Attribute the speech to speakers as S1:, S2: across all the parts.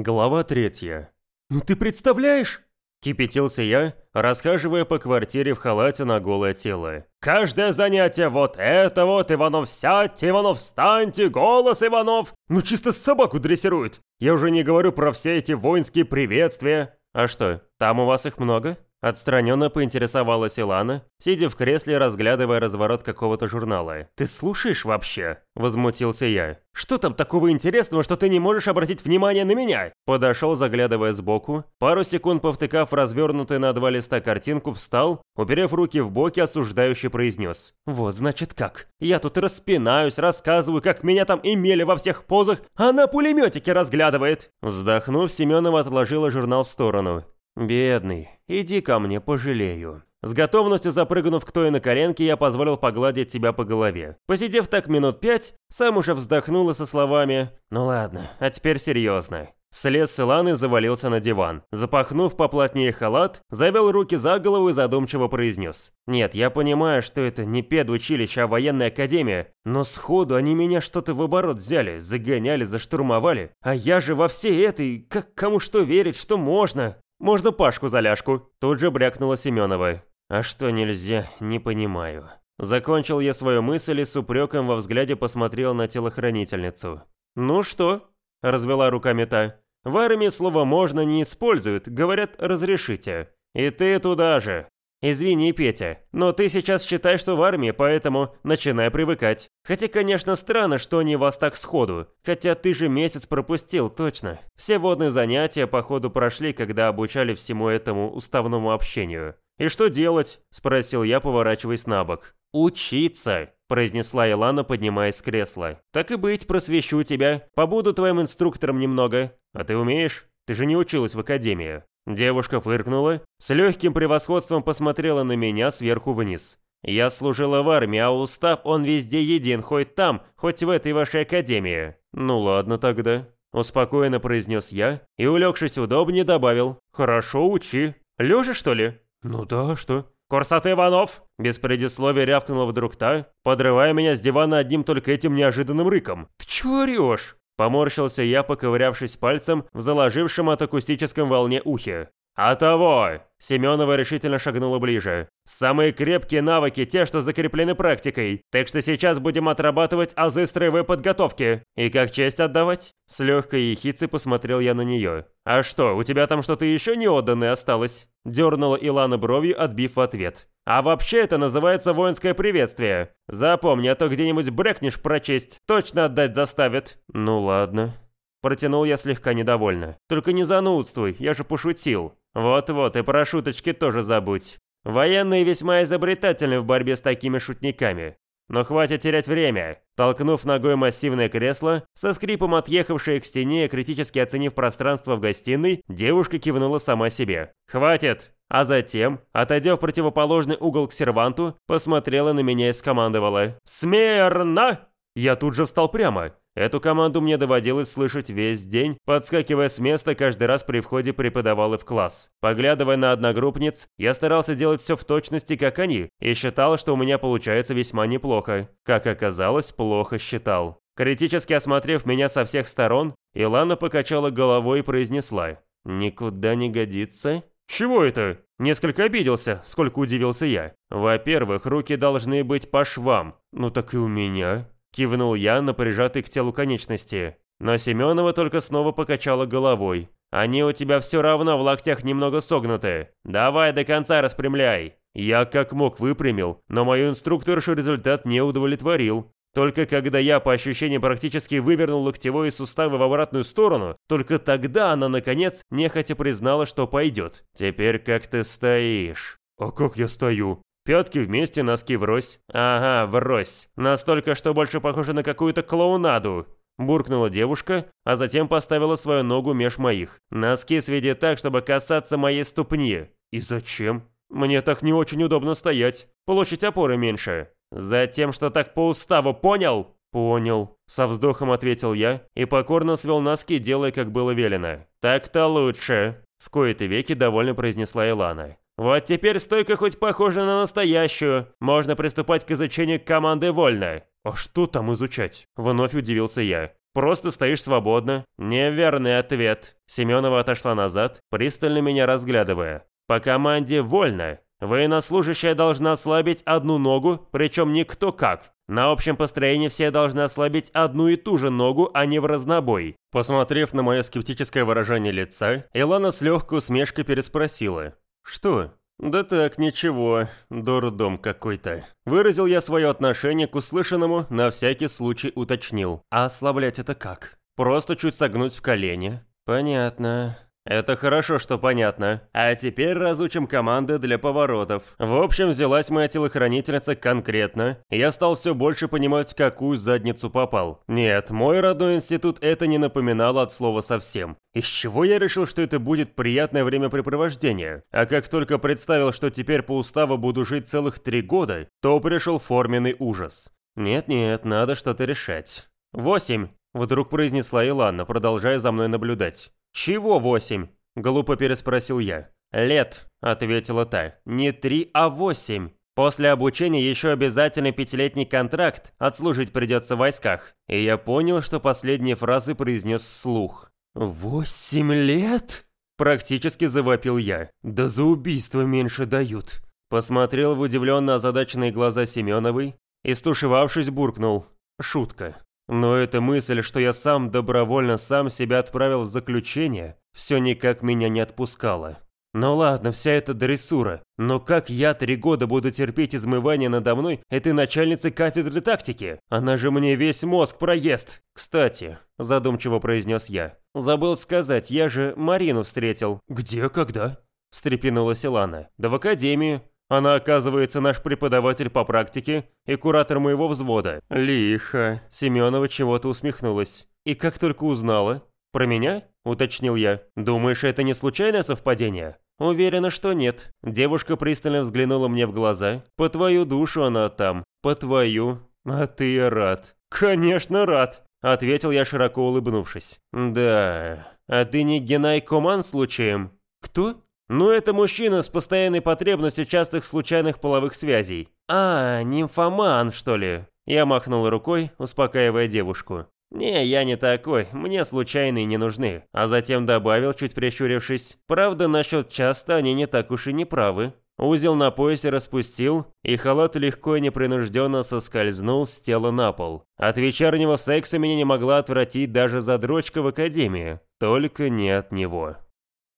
S1: Глава третья. «Ну ты представляешь?» Кипятился я, расхаживая по квартире в халате на голое тело. «Каждое занятие вот это вот, Иванов сядьте, Иванов встаньте, голос Иванов!» Ну чисто собаку дрессируют! Я уже не говорю про все эти воинские приветствия. А что, там у вас их много? Отстраненно поинтересовалась Илана, сидя в кресле разглядывая разворот какого-то журнала. «Ты слушаешь вообще?» – возмутился я. «Что там такого интересного, что ты не можешь обратить внимание на меня?» Подошел, заглядывая сбоку, пару секунд повтыкав развернутую на два листа картинку, встал, уперев руки в боки, осуждающе произнес. «Вот, значит, как? Я тут распинаюсь, рассказываю, как меня там имели во всех позах, а на пулеметике разглядывает!» Вздохнув, Семенова отложила журнал в сторону. «Бедный, иди ко мне, пожалею». С готовностью запрыгнув к той на коленке, я позволил погладить тебя по голове. Посидев так минут пять, сам уже вздохнул и со словами «Ну ладно, а теперь серьезно». Слез с Иланы завалился на диван. Запахнув поплотнее халат, завел руки за голову и задумчиво произнес. «Нет, я понимаю, что это не педучилище, а военная академия, но сходу они меня что-то в оборот взяли, загоняли, заштурмовали. А я же во всей этой, как кому что верить, что можно. Можно Пашку за ляжку. Тут же брякнула Семенова. А что нельзя, не понимаю. Закончил я свою мысль и с упреком во взгляде посмотрел на телохранительницу. «Ну что?» – развела руками та. «В армии слово «можно» не используют, говорят «разрешите». И ты туда же. «Извини, Петя, но ты сейчас считаешь, что в армии, поэтому начинай привыкать. Хотя, конечно, странно, что они вас так сходу. Хотя ты же месяц пропустил, точно. Все водные занятия, походу, прошли, когда обучали всему этому уставному общению. «И что делать?» – спросил я, поворачиваясь на бок. «Учиться!» – произнесла Илана, поднимаясь с кресла. «Так и быть, просвещу тебя. Побуду твоим инструктором немного. А ты умеешь? Ты же не училась в академии». Девушка фыркнула, с легким превосходством посмотрела на меня сверху вниз. «Я служила в армии, а устав он везде един, хоть там, хоть в этой вашей академии». «Ну ладно тогда», – успокоенно произнес я и, улегшись удобнее, добавил. «Хорошо, учи. Лежа, что ли?» «Ну да, что?» «Курсат Иванов!» Без предисловия рявкнула вдруг та, подрывая меня с дивана одним только этим неожиданным рыком. «Ты чего орешь?» Поморщился я, поковырявшись пальцем в заложившем от акустическом волне ухе. «А того!» Семенова решительно шагнула ближе. «Самые крепкие навыки те, что закреплены практикой. Так что сейчас будем отрабатывать азы строевой подготовки. И как честь отдавать?» С легкой ехицей посмотрел я на нее. «А что, у тебя там что-то еще не отданное осталось?» Дернула Илана бровью, отбив в ответ. А вообще это называется воинское приветствие. Запомни, а то где-нибудь брекнешь прочесть, точно отдать заставит. Ну ладно. Протянул я слегка недовольно. Только не занудствуй, я же пошутил. Вот-вот, и про шуточки тоже забудь. Военные весьма изобретательны в борьбе с такими шутниками. Но хватит терять время. Толкнув ногой массивное кресло, со скрипом отъехавшее к стене критически оценив пространство в гостиной, девушка кивнула сама себе. «Хватит! А затем, отойдя в противоположный угол к серванту, посмотрела на меня и скомандовала «Смирно!». Я тут же встал прямо. Эту команду мне доводилось слышать весь день, подскакивая с места каждый раз при входе преподавал и в класс. Поглядывая на одногруппниц, я старался делать все в точности, как они, и считал, что у меня получается весьма неплохо. Как оказалось, плохо считал. Критически осмотрев меня со всех сторон, Илана покачала головой и произнесла «Никуда не годится?» «Чего это?» Несколько обиделся, сколько удивился я. «Во-первых, руки должны быть по швам. Ну так и у меня». Кивнул я на прижатый к телу конечности. Но Семенова только снова покачала головой. «Они у тебя все равно в локтях немного согнуты. Давай до конца распрямляй». Я как мог выпрямил, но мою инструкторшу результат не удовлетворил. Только когда я, по ощущениям, практически вывернул локтевой суставы в обратную сторону, только тогда она, наконец, нехотя признала, что пойдет. «Теперь как ты стоишь?» «А как я стою?» Пятки вместе, носки врозь. Ага, врозь. Настолько, что больше похоже на какую-то клоунаду. Буркнула девушка, а затем поставила свою ногу меж моих. Носки сведи так, чтобы касаться моей ступни. И зачем? Мне так не очень удобно стоять. Площадь опоры меньше. «Затем, что так по уставу, понял?» «Понял», – со вздохом ответил я и покорно свел носки, делая, как было велено. «Так-то лучше», – в кои-то веки довольно произнесла Илана. «Вот теперь стойка хоть похожа на настоящую. Можно приступать к изучению команды вольно». «А что там изучать?» – вновь удивился я. Просто стоишь свободно. Неверный ответ. Семенова отошла назад, пристально меня разглядывая. По команде «Вольно». Военнослужащая должна ослабить одну ногу, причем никто как. На общем построении все должны ослабить одну и ту же ногу, а не в разнобой. Посмотрев на мое скептическое выражение лица, Илана с легкой усмешкой переспросила. «Что?» «Да так, ничего, дурдом какой-то». Выразил я свое отношение к услышанному, на всякий случай уточнил. «А ослаблять это как? Просто чуть согнуть в колени?» «Понятно. Это хорошо, что понятно. А теперь разучим команды для поворотов. В общем, взялась моя телохранительница конкретно. Я стал все больше понимать, в какую задницу попал. Нет, мой родной институт это не напоминало от слова совсем. Из чего я решил, что это будет приятное времяпрепровождение? А как только представил, что теперь по уставу буду жить целых три года, то пришел форменный ужас. Нет-нет, надо что-то решать. «Восемь!» – вдруг произнесла Илана, продолжая за мной наблюдать. «Чего восемь?» – глупо переспросил я. «Лет», – ответила та. «Не три, а восемь. После обучения еще обязательный пятилетний контракт, отслужить придется в войсках». И я понял, что последние фразы произнес вслух. «Восемь лет?» – практически завопил я. «Да за убийство меньше дают». Посмотрел в удивленно озадаченные глаза Семеновой и, стушевавшись, буркнул. «Шутка». Но эта мысль, что я сам добровольно сам себя отправил в заключение, все никак меня не отпускала. Ну ладно, вся эта дрессура, но как я три года буду терпеть измывание надо мной этой начальницы кафедры тактики? Она же мне весь мозг проест. Кстати, задумчиво произнес я. Забыл сказать, я же Марину встретил. Где, когда? Встрепенулась Илана. Да в академии. Она, оказывается, наш преподаватель по практике и куратор моего взвода. Лихо. Семенова чего-то усмехнулась. И как только узнала. Про меня? Уточнил я. Думаешь, это не случайное совпадение? Уверена, что нет. Девушка пристально взглянула мне в глаза. По твою душу она там. По твою. А ты рад. Конечно, рад. Ответил я, широко улыбнувшись. Да. А ты не Генай Коман случаем? Кто? Ну, это мужчина с постоянной потребностью частых случайных половых связей. А, нимфоман, что ли? Я махнул рукой, успокаивая девушку. «Не, я не такой, мне случайные не нужны», а затем добавил, чуть прищурившись. «Правда, насчет часто они не так уж и не правы». Узел на поясе распустил, и халат легко и непринужденно соскользнул с тела на пол. От вечернего секса меня не могла отвратить даже задрочка в академии, только не от него.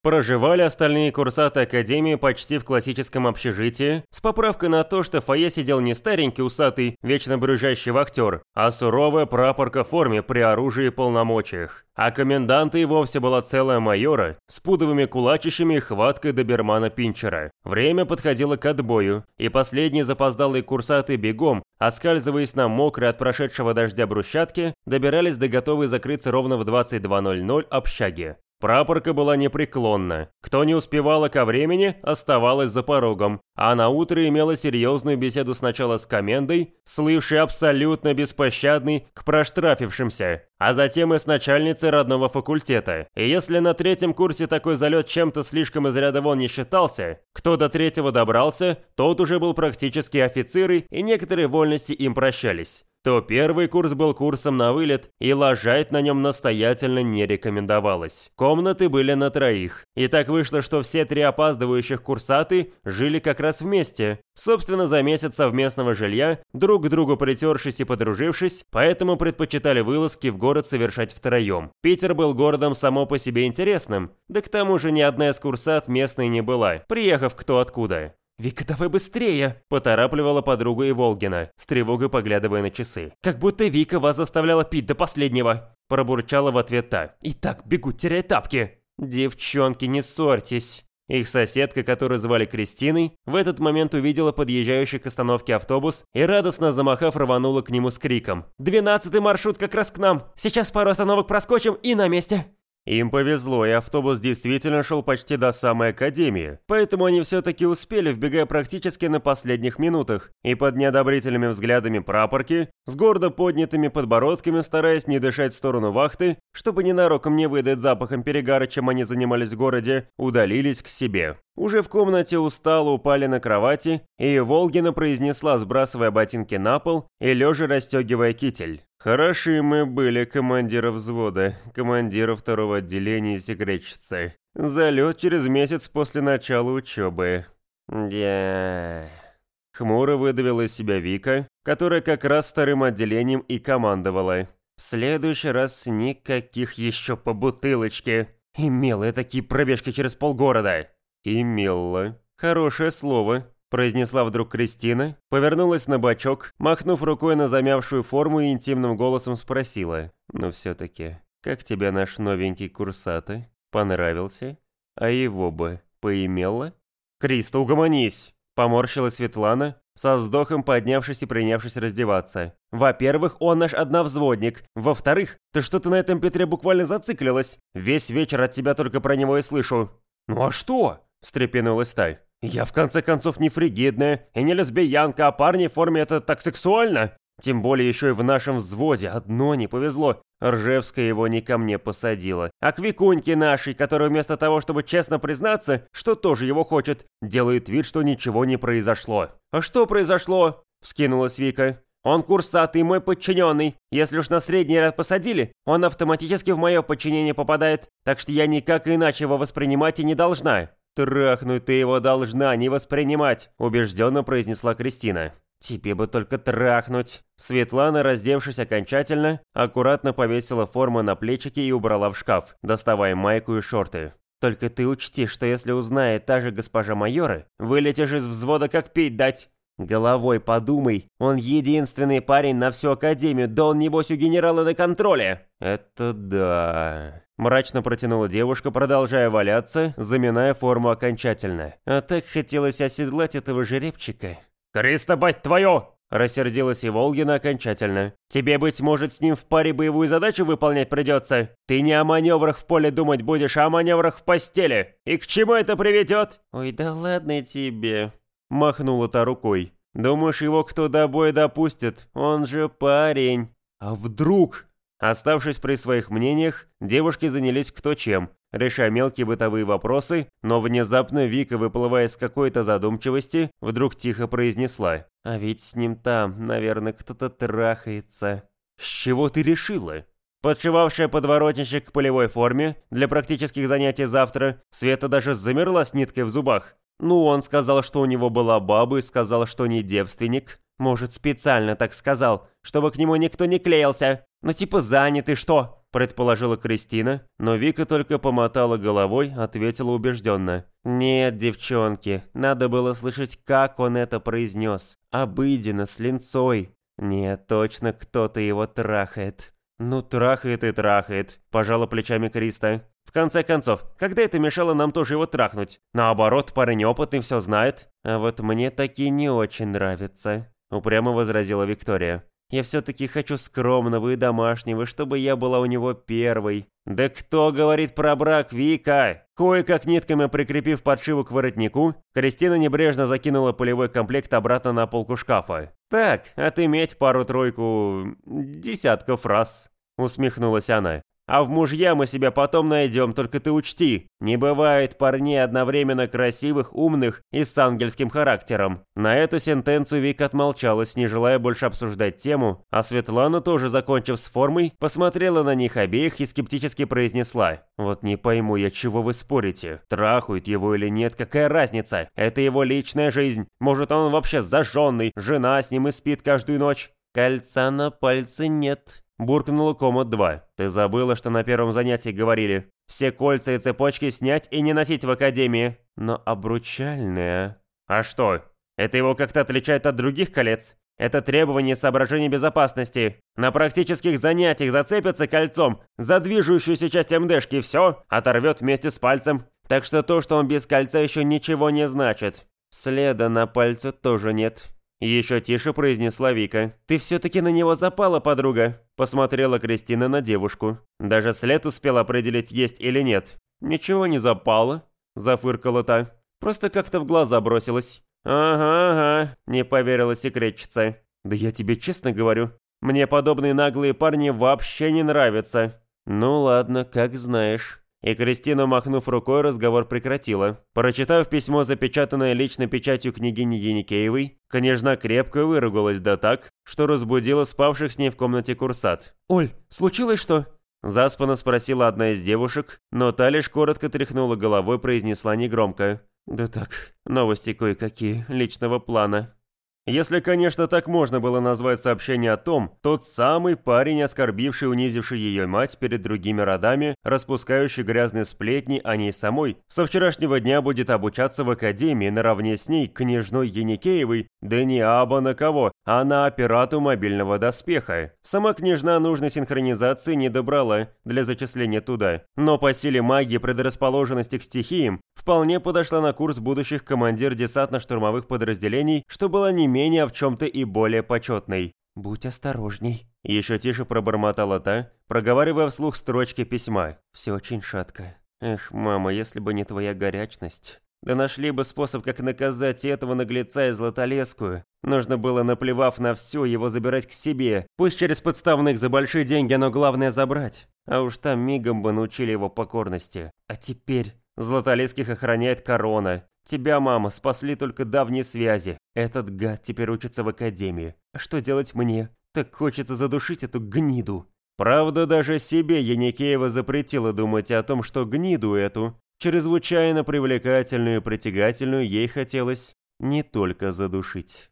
S1: Проживали остальные курсаты Академии почти в классическом общежитии, с поправкой на то, что в фойе сидел не старенький усатый, вечно брюзжащий вахтер, а суровая прапорка в форме при оружии и полномочиях. А коменданта и вовсе была целая майора, с пудовыми кулачищами и хваткой добермана Пинчера. Время подходило к отбою, и последние запоздалые курсаты бегом, оскальзываясь на мокрой от прошедшего дождя брусчатке, добирались до готовой закрыться ровно в 22.00 общаги. Прапорка была непреклонна. Кто не успевала ко времени, оставалась за порогом. А на утро имела серьезную беседу сначала с комендой, слывшей абсолютно беспощадный к проштрафившимся, а затем и с начальницей родного факультета. И если на третьем курсе такой залет чем-то слишком из ряда вон не считался, кто до третьего добрался, тот уже был практически офицеры, и некоторые вольности им прощались то первый курс был курсом на вылет, и ложать на нем настоятельно не рекомендовалось. Комнаты были на троих. И так вышло, что все три опаздывающих курсаты жили как раз вместе. Собственно, за месяц совместного жилья, друг к другу притершись и подружившись, поэтому предпочитали вылазки в город совершать втроем. Питер был городом само по себе интересным, да к тому же ни одна из курсат местной не была, приехав кто откуда. «Вика, давай быстрее!» – поторапливала подругу и Волгина, с тревогой поглядывая на часы. «Как будто Вика вас заставляла пить до последнего!» – пробурчала в ответ та. «Итак, бегу, теряй тапки!» «Девчонки, не ссорьтесь!» Их соседка, которую звали Кристиной, в этот момент увидела подъезжающий к остановке автобус и, радостно замахав, рванула к нему с криком. «Двенадцатый маршрут как раз к нам! Сейчас пару остановок проскочим и на месте!» Им повезло, и автобус действительно шел почти до самой академии, поэтому они все-таки успели, вбегая практически на последних минутах, и под неодобрительными взглядами прапорки, с гордо поднятыми подбородками, стараясь не дышать в сторону вахты, чтобы ненароком не выдать запахом перегара, чем они занимались в городе, удалились к себе. Уже в комнате устало упали на кровати, и Волгина произнесла, сбрасывая ботинки на пол и лежа расстегивая китель. Хороши мы были командира взвода, командира второго отделения секретчицы. Залет через месяц после начала учебы. Я... Хмуро выдавила себя Вика, которая как раз вторым отделением и командовала. В следующий раз никаких еще по бутылочке. Имела я такие пробежки через полгорода. Имела. Хорошее слово произнесла вдруг Кристина, повернулась на бочок, махнув рукой на замявшую форму и интимным голосом спросила. «Ну все-таки, как тебе наш новенький курсаты? Понравился? А его бы поимела?» «Криста, угомонись!» Поморщилась Светлана, со вздохом поднявшись и принявшись раздеваться. «Во-первых, он наш одновзводник. Во-вторых, ты что-то на этом Петре буквально зациклилась. Весь вечер от тебя только про него и слышу». «Ну а что?» – встрепенулась Таль. Я в конце концов не фригидная и не лесбиянка, а парни в форме это так сексуально. Тем более еще и в нашем взводе одно не повезло. Ржевская его не ко мне посадила, а к Викуньке нашей, которая вместо того, чтобы честно признаться, что тоже его хочет, делает вид, что ничего не произошло. «А что произошло?» – вскинулась Вика. «Он курсатый, мой подчиненный. Если уж на средний ряд посадили, он автоматически в мое подчинение попадает, так что я никак иначе его воспринимать и не должна. «Трахнуть ты его должна, не воспринимать», – убежденно произнесла Кристина. «Тебе бы только трахнуть». Светлана, раздевшись окончательно, аккуратно повесила форму на плечики и убрала в шкаф, доставая майку и шорты. «Только ты учти, что если узнает та же госпожа майора, вылетишь из взвода как пить дать. Головой подумай, он единственный парень на всю академию, да он небось у генерала на контроле». «Это да...» Мрачно протянула девушка, продолжая валяться, заминая форму окончательно. А так хотелось оседлать этого жеребчика. «Криста, бать твою!» Рассердилась и Волгина окончательно. «Тебе, быть может, с ним в паре боевую задачу выполнять придется? Ты не о маневрах в поле думать будешь, а о маневрах в постели. И к чему это приведет?» «Ой, да ладно тебе», – махнула та рукой. «Думаешь, его кто до боя допустит? Он же парень». «А вдруг?» Оставшись при своих мнениях, девушки занялись кто чем, решая мелкие бытовые вопросы, но внезапно Вика, выплывая из какой-то задумчивости, вдруг тихо произнесла. «А ведь с ним там, наверное, кто-то трахается». «С чего ты решила?» Подшивавшая подворотничек к полевой форме для практических занятий завтра, Света даже замерла с ниткой в зубах. Ну, он сказал, что у него была баба и сказал, что не девственник. Может, специально так сказал, чтобы к нему никто не клеился. Ну типа занятый что?» – предположила Кристина, но Вика только помотала головой, ответила убежденно. «Нет, девчонки, надо было слышать, как он это произнес. Обыденно, с линцой. Нет, точно кто-то его трахает». «Ну, трахает и трахает», – пожала плечами Криста. «В конце концов, когда это мешало нам тоже его трахнуть? Наоборот, парень опытный, все знает. А вот мне такие не очень нравятся», – упрямо возразила Виктория. Я все-таки хочу скромного и домашнего, чтобы я была у него первой. Да кто говорит про брак, Вика? Кое-как нитками прикрепив подшиву к воротнику, Кристина небрежно закинула полевой комплект обратно на полку шкафа. Так, отыметь пару-тройку... десятков раз. Усмехнулась она. А в мужья мы себя потом найдем, только ты учти. Не бывает парней одновременно красивых, умных и с ангельским характером. На эту сентенцию Вика отмолчалась, не желая больше обсуждать тему, а Светлана, тоже закончив с формой, посмотрела на них обеих и скептически произнесла. «Вот не пойму я, чего вы спорите. Трахают его или нет, какая разница? Это его личная жизнь. Может, он вообще зажженный, жена с ним и спит каждую ночь?» «Кольца на пальце нет», Буркнула Комод-2. «Ты забыла, что на первом занятии говорили? Все кольца и цепочки снять и не носить в академии. Но обручальное...» «А что? Это его как-то отличает от других колец? Это требование соображения безопасности. На практических занятиях зацепится кольцом за движущуюся часть МДшки все, оторвет вместе с пальцем. Так что то, что он без кольца, еще ничего не значит. Следа на пальце тоже нет. Еще тише произнесла Вика. «Ты все-таки на него запала, подруга?» Посмотрела Кристина на девушку. Даже след успела определить, есть или нет. «Ничего не запало», зафыркала та. «Просто как-то в глаза бросилась». «Ага, ага», не поверила секретчица. «Да я тебе честно говорю, мне подобные наглые парни вообще не нравятся». «Ну ладно, как знаешь». И Кристина, махнув рукой, разговор прекратила. Прочитав письмо, запечатанное лично печатью княгини Еникеевой, княжна крепко выругалась да так, что разбудила спавших с ней в комнате курсат. «Оль, случилось что?» Заспанно спросила одна из девушек, но та лишь коротко тряхнула головой, произнесла негромко. «Да так, новости кое-какие, личного плана». Если, конечно, так можно было назвать сообщение о том, тот самый парень, оскорбивший унизивший ее мать перед другими родами, распускающий грязные сплетни о ней самой, со вчерашнего дня будет обучаться в академии наравне с ней, княжной Еникеевой, да не аба на кого, а на операту мобильного доспеха. Сама княжна нужной синхронизации не добрала для зачисления туда, но по силе магии предрасположенности к стихиям вполне подошла на курс будущих командир десантно-штурмовых подразделений, что было не менее, в чем-то и более почетной. «Будь осторожней», – еще тише пробормотала та, проговаривая вслух строчки письма. «Все очень шатко. Эх, мама, если бы не твоя горячность. Да нашли бы способ, как наказать этого наглеца и Златолесскую. Нужно было, наплевав на все, его забирать к себе. Пусть через подставных за большие деньги, но главное забрать. А уж там мигом бы научили его покорности. А теперь Златолесских охраняет корона. Тебя, мама, спасли только давние связи. Этот гад теперь учится в академии. А что делать мне? Так хочется задушить эту гниду. Правда, даже себе Яникеева запретила думать о том, что гниду эту, чрезвычайно привлекательную и притягательную, ей хотелось не только задушить.